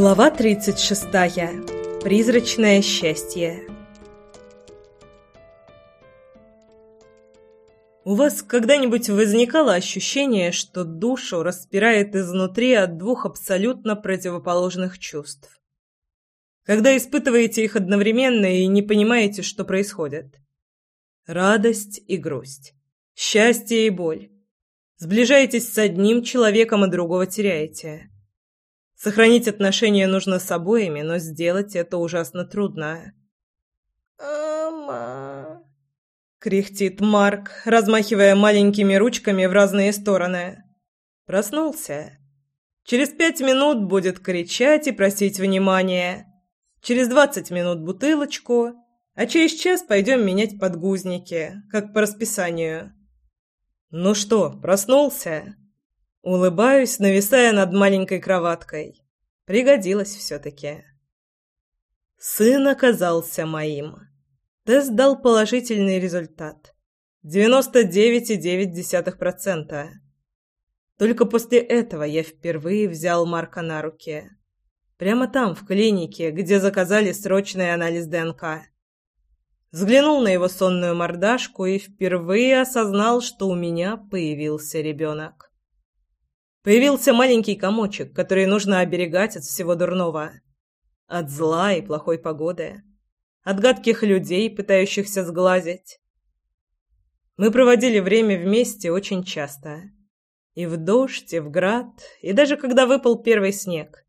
Глава 36. Призрачное счастье. У вас когда-нибудь возникало ощущение, что душу распирает изнутри от двух абсолютно противоположных чувств? Когда испытываете их одновременно и не понимаете, что происходит? Радость и грусть. Счастье и боль. Сближаетесь с одним человеком, и другого теряете. Сохранить отношения нужно с обоими, но сделать это ужасно трудно. «Мама...» — кряхтит Марк, размахивая маленькими ручками в разные стороны. Проснулся. Через пять минут будет кричать и просить внимания. Через двадцать минут бутылочку, а через час пойдем менять подгузники, как по расписанию. «Ну что, проснулся?» Улыбаюсь, нависая над маленькой кроваткой. Пригодилось все-таки. Сын оказался моим. Тест дал положительный результат. 99,9%. Только после этого я впервые взял Марка на руки. Прямо там, в клинике, где заказали срочный анализ ДНК. Взглянул на его сонную мордашку и впервые осознал, что у меня появился ребенок. Появился маленький комочек, который нужно оберегать от всего дурного. От зла и плохой погоды. От гадких людей, пытающихся сглазить. Мы проводили время вместе очень часто. И в дождь, и в град, и даже когда выпал первый снег.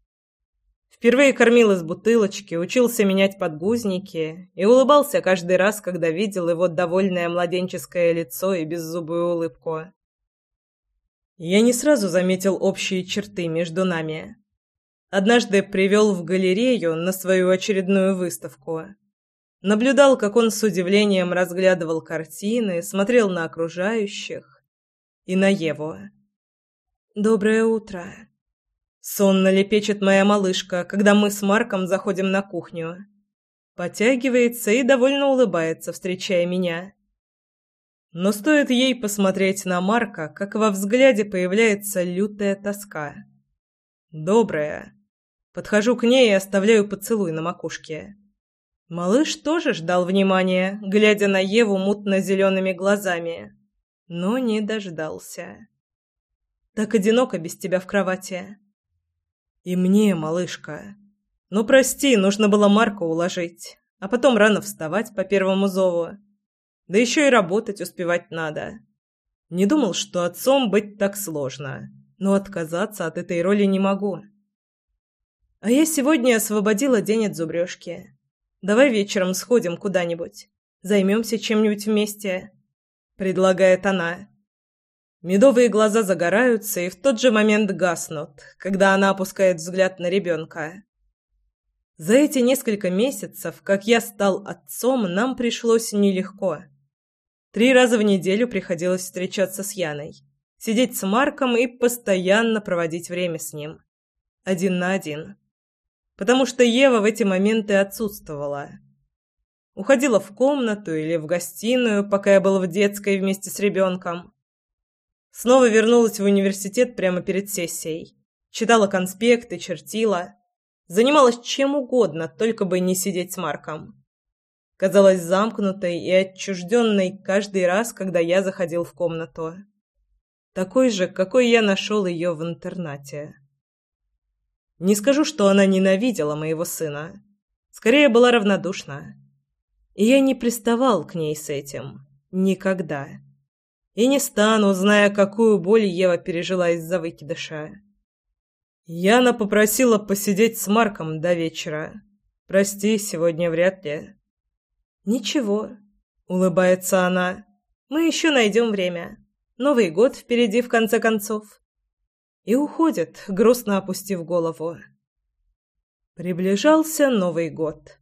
Впервые кормил из бутылочки, учился менять подгузники и улыбался каждый раз, когда видел его довольное младенческое лицо и беззубую улыбку. Я не сразу заметил общие черты между нами. Однажды привел в галерею на свою очередную выставку. Наблюдал, как он с удивлением разглядывал картины, смотрел на окружающих и на Еву. «Доброе утро!» Сонно лепечет моя малышка, когда мы с Марком заходим на кухню. Потягивается и довольно улыбается, встречая меня. Но стоит ей посмотреть на Марка, как во взгляде появляется лютая тоска. Добрая. Подхожу к ней и оставляю поцелуй на макушке. Малыш тоже ждал внимания, глядя на Еву мутно-зелеными глазами, но не дождался. Так одиноко без тебя в кровати. И мне, малышка. Ну прости, нужно было Марка уложить, а потом рано вставать по первому зову. Да еще и работать успевать надо. Не думал, что отцом быть так сложно, но отказаться от этой роли не могу. А я сегодня освободила день от зубрежки. Давай вечером сходим куда-нибудь. Займемся чем-нибудь вместе, предлагает она. Медовые глаза загораются и в тот же момент гаснут, когда она опускает взгляд на ребенка. За эти несколько месяцев, как я стал отцом, нам пришлось нелегко. Три раза в неделю приходилось встречаться с Яной, сидеть с Марком и постоянно проводить время с ним. Один на один. Потому что Ева в эти моменты отсутствовала. Уходила в комнату или в гостиную, пока я был в детской вместе с ребенком. Снова вернулась в университет прямо перед сессией. Читала конспекты, чертила. Занималась чем угодно, только бы не сидеть с Марком казалась замкнутой и отчужденной каждый раз, когда я заходил в комнату. Такой же, какой я нашел ее в интернате. Не скажу, что она ненавидела моего сына. Скорее, была равнодушна. И я не приставал к ней с этим. Никогда. И не стану, зная, какую боль Ева пережила из-за выкидыша. Яна попросила посидеть с Марком до вечера. Прости, сегодня вряд ли. «Ничего», — улыбается она. «Мы еще найдем время. Новый год впереди, в конце концов». И уходит, грустно опустив голову. Приближался Новый год.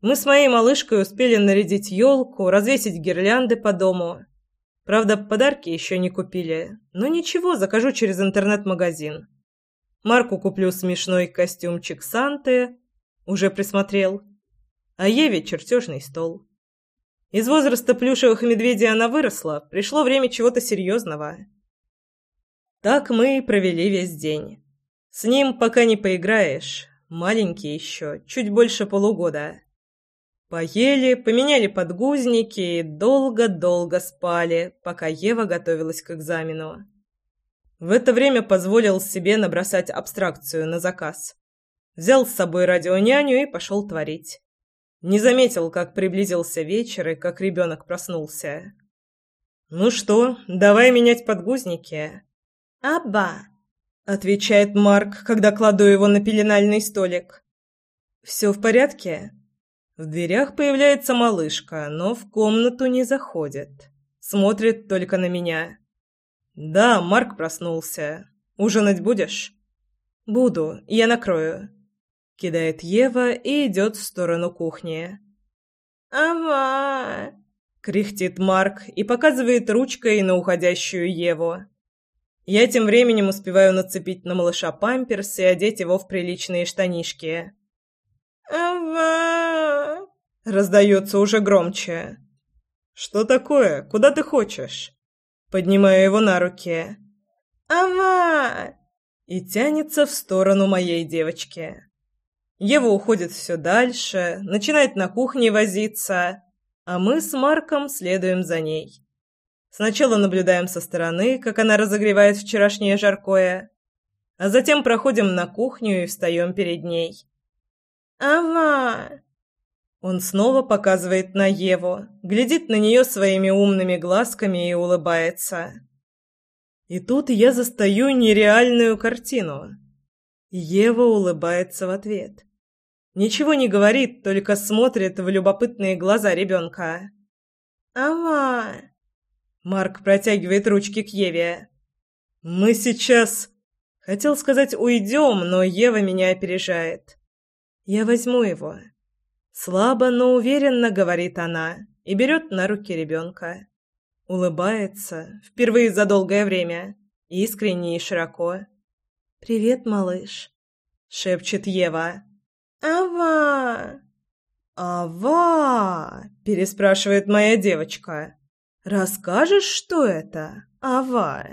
Мы с моей малышкой успели нарядить елку, развесить гирлянды по дому. Правда, подарки еще не купили. Но ничего, закажу через интернет-магазин. Марку куплю смешной костюмчик Санты. Уже присмотрел а Еве чертежный стол. Из возраста плюшевых медведей она выросла, пришло время чего-то серьезного. Так мы и провели весь день. С ним пока не поиграешь. маленький еще, чуть больше полугода. Поели, поменяли подгузники и долго-долго спали, пока Ева готовилась к экзамену. В это время позволил себе набросать абстракцию на заказ. Взял с собой радионяню и пошел творить. Не заметил, как приблизился вечер и как ребенок проснулся. «Ну что, давай менять подгузники?» «Аба!» — отвечает Марк, когда кладу его на пеленальный столик. «Все в порядке?» В дверях появляется малышка, но в комнату не заходит. Смотрит только на меня. «Да, Марк проснулся. Ужинать будешь?» «Буду. Я накрою». Кидает Ева и идет в сторону кухни. «Ава!» — кряхтит Марк и показывает ручкой на уходящую Еву. Я тем временем успеваю нацепить на малыша памперс и одеть его в приличные штанишки. «Ава!» — раздается уже громче. «Что такое? Куда ты хочешь?» Поднимаю его на руки. «Ава!» И тянется в сторону моей девочки. Ева уходит все дальше, начинает на кухне возиться, а мы с Марком следуем за ней. Сначала наблюдаем со стороны, как она разогревает вчерашнее жаркое, а затем проходим на кухню и встаем перед ней. «Ава!» Он снова показывает на Еву, глядит на нее своими умными глазками и улыбается. И тут я застаю нереальную картину. Ева улыбается в ответ. Ничего не говорит, только смотрит в любопытные глаза ребенка. «Ава!» Марк протягивает ручки к Еве. «Мы сейчас...» Хотел сказать «уйдем», но Ева меня опережает. Я возьму его. Слабо, но уверенно говорит она и берет на руки ребенка. Улыбается, впервые за долгое время, искренне и широко. «Привет, малыш», — шепчет Ева. «Ава!» «Ава!» — переспрашивает моя девочка. «Расскажешь, что это? Ава?»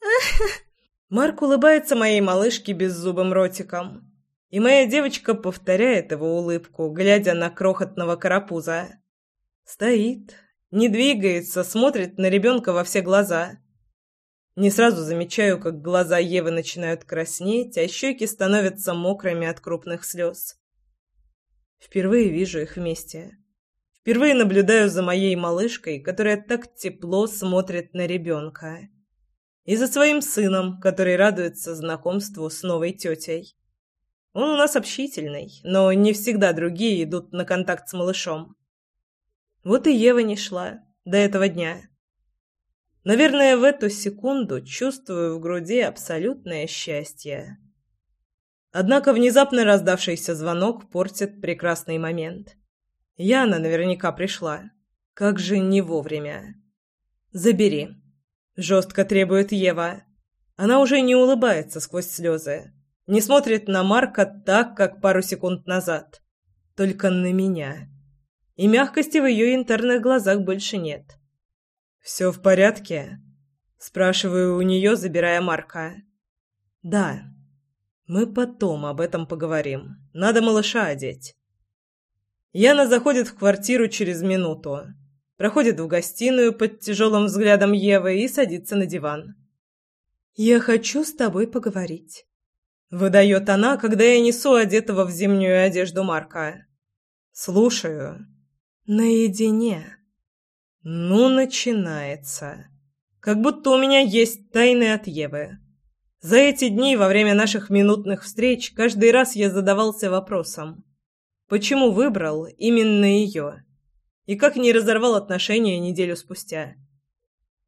Марк улыбается моей малышке беззубым ротиком. И моя девочка повторяет его улыбку, глядя на крохотного карапуза. Стоит, не двигается, смотрит на ребенка во все глаза. Не сразу замечаю, как глаза Евы начинают краснеть, а щеки становятся мокрыми от крупных слез. Впервые вижу их вместе. Впервые наблюдаю за моей малышкой, которая так тепло смотрит на ребенка. И за своим сыном, который радуется знакомству с новой тетей. Он у нас общительный, но не всегда другие идут на контакт с малышом. Вот и Ева не шла до этого дня. Наверное, в эту секунду чувствую в груди абсолютное счастье. Однако внезапно раздавшийся звонок портит прекрасный момент. Яна наверняка пришла. Как же не вовремя. «Забери», — жестко требует Ева. Она уже не улыбается сквозь слезы не смотрит на Марка так, как пару секунд назад. Только на меня. И мягкости в ее интерных глазах больше нет. «Все в порядке?» Спрашиваю у нее, забирая Марка. «Да. Мы потом об этом поговорим. Надо малыша одеть». Яна заходит в квартиру через минуту. Проходит в гостиную под тяжелым взглядом Евы и садится на диван. «Я хочу с тобой поговорить». Выдает она, когда я несу одетого в зимнюю одежду Марка. Слушаю. Наедине. Ну, начинается. Как будто у меня есть тайны от Евы. За эти дни во время наших минутных встреч каждый раз я задавался вопросом. Почему выбрал именно ее? И как не разорвал отношения неделю спустя?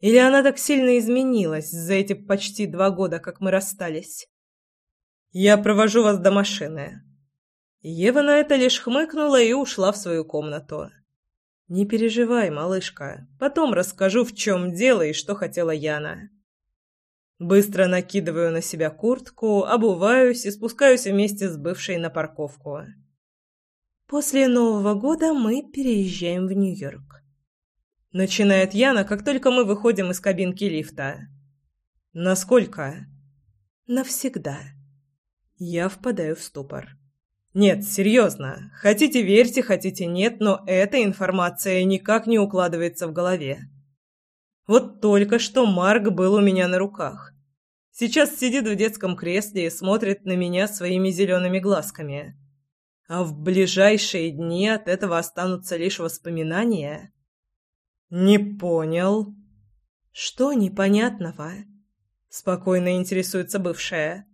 Или она так сильно изменилась за эти почти два года, как мы расстались? «Я провожу вас до машины». Ева на это лишь хмыкнула и ушла в свою комнату. «Не переживай, малышка. Потом расскажу, в чем дело и что хотела Яна». Быстро накидываю на себя куртку, обуваюсь и спускаюсь вместе с бывшей на парковку. «После Нового года мы переезжаем в Нью-Йорк». Начинает Яна, как только мы выходим из кабинки лифта. «Насколько?» «Навсегда». Я впадаю в ступор. Нет, серьезно. Хотите верьте, хотите нет, но эта информация никак не укладывается в голове. Вот только что Марк был у меня на руках. Сейчас сидит в детском кресле и смотрит на меня своими зелеными глазками. А в ближайшие дни от этого останутся лишь воспоминания. Не понял. Что непонятного? Спокойно интересуется бывшая.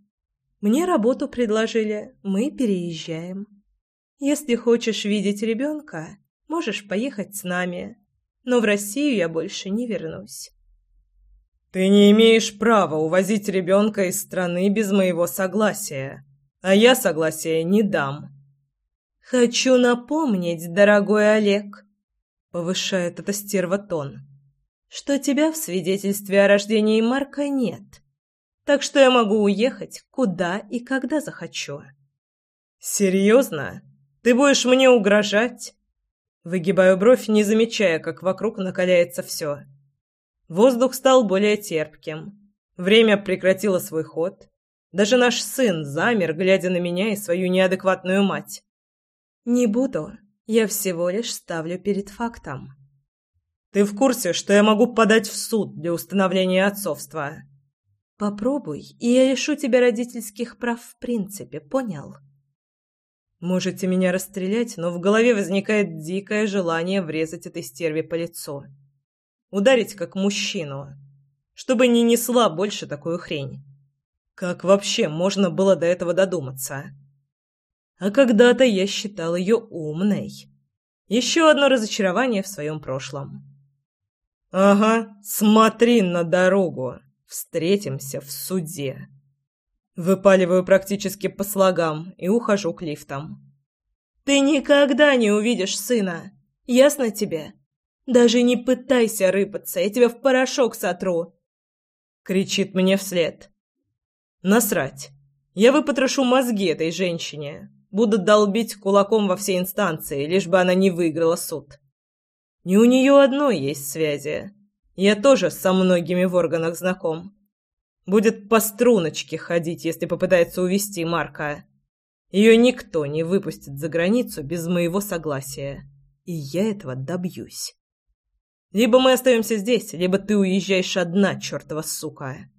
Мне работу предложили, мы переезжаем. Если хочешь видеть ребенка, можешь поехать с нами, но в Россию я больше не вернусь. Ты не имеешь права увозить ребенка из страны без моего согласия, а я согласия не дам. Хочу напомнить, дорогой Олег, повышает эта стерва тон, что тебя в свидетельстве о рождении Марка нет так что я могу уехать куда и когда захочу. Серьезно? Ты будешь мне угрожать? Выгибаю бровь, не замечая, как вокруг накаляется все. Воздух стал более терпким. Время прекратило свой ход. Даже наш сын замер, глядя на меня и свою неадекватную мать. Не буду. Я всего лишь ставлю перед фактом. Ты в курсе, что я могу подать в суд для установления отцовства? Попробуй, и я лишу тебя родительских прав в принципе, понял? Можете меня расстрелять, но в голове возникает дикое желание врезать этой стерве по лицу. Ударить как мужчину, чтобы не несла больше такую хрень. Как вообще можно было до этого додуматься? А когда-то я считал ее умной. Еще одно разочарование в своем прошлом. «Ага, смотри на дорогу!» Встретимся в суде. Выпаливаю практически по слогам и ухожу к лифтам. Ты никогда не увидишь сына. Ясно тебе? Даже не пытайся рыпаться, я тебя в порошок сотру. Кричит мне вслед. Насрать. Я выпотрошу мозги этой женщине. Буду долбить кулаком во все инстанции, лишь бы она не выиграла суд. Не у нее одной есть связи. Я тоже со многими в органах знаком. Будет по струночке ходить, если попытается увести Марка. Ее никто не выпустит за границу без моего согласия. И я этого добьюсь. Либо мы остаемся здесь, либо ты уезжаешь одна, чертова сука.